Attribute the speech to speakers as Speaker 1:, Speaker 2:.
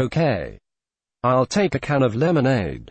Speaker 1: Okay. I'll take a can of lemonade.